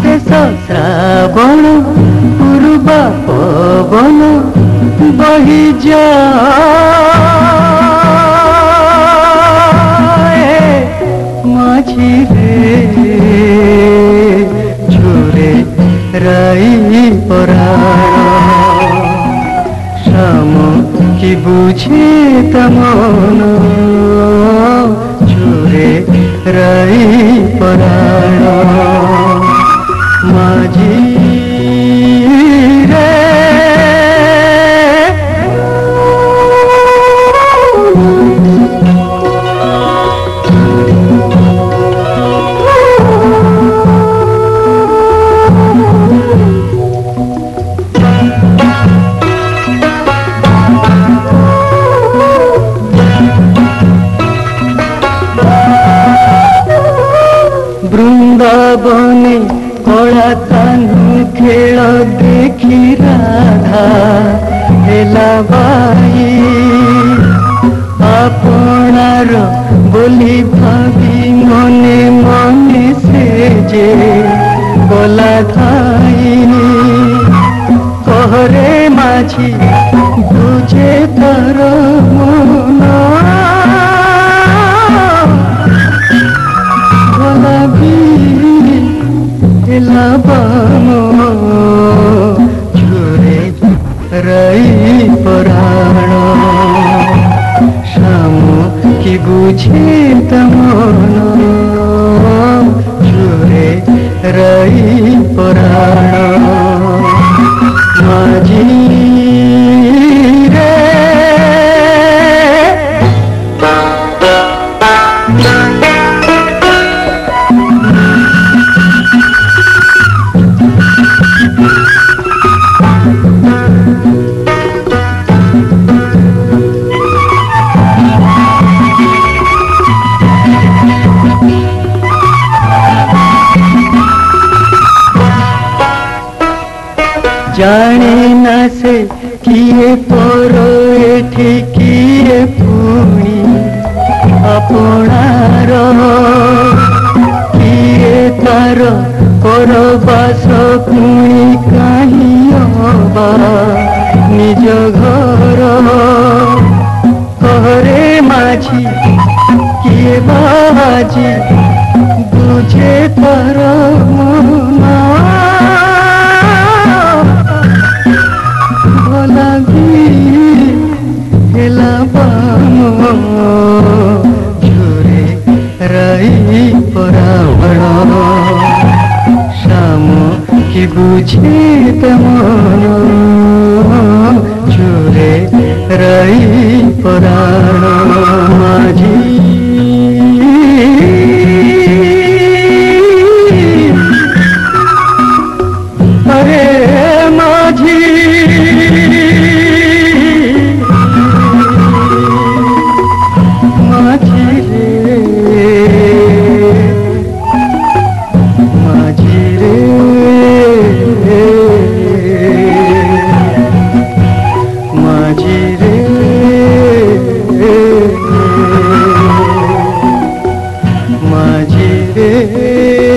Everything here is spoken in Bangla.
শেষ শ্রাবণ পূর্ব পবন, বহি যা। মাঝিরে ঝুরে রাই পরা। কি বুঝে তমন ঝুরে রাই পরাণ বৃন্দাবনে কলা কানু খেল দেখি রাধা, হেলা বাই। আপনার বলি ভাবি মনে মনে সে যে গলা ধাই। কহরে মাঝি বুঝে তার কি বুঝে তমন ঝুরে রাই পরাণ জানে না সে কিয়ে পর এঠে কিয়ে পুনি আপনার কিয়ে তার পরবাস পুনি কাহি হবা নিজ ঘর কহরে মাঝি কিয়ে বাজি বুঝে তার গোলাপি হেলাবাম ঝুরে রাই পরাবণ শ্যাম কি বুঝে তেমন ঝুরে রাই পরাণ। মাঝি রে মাঝি রে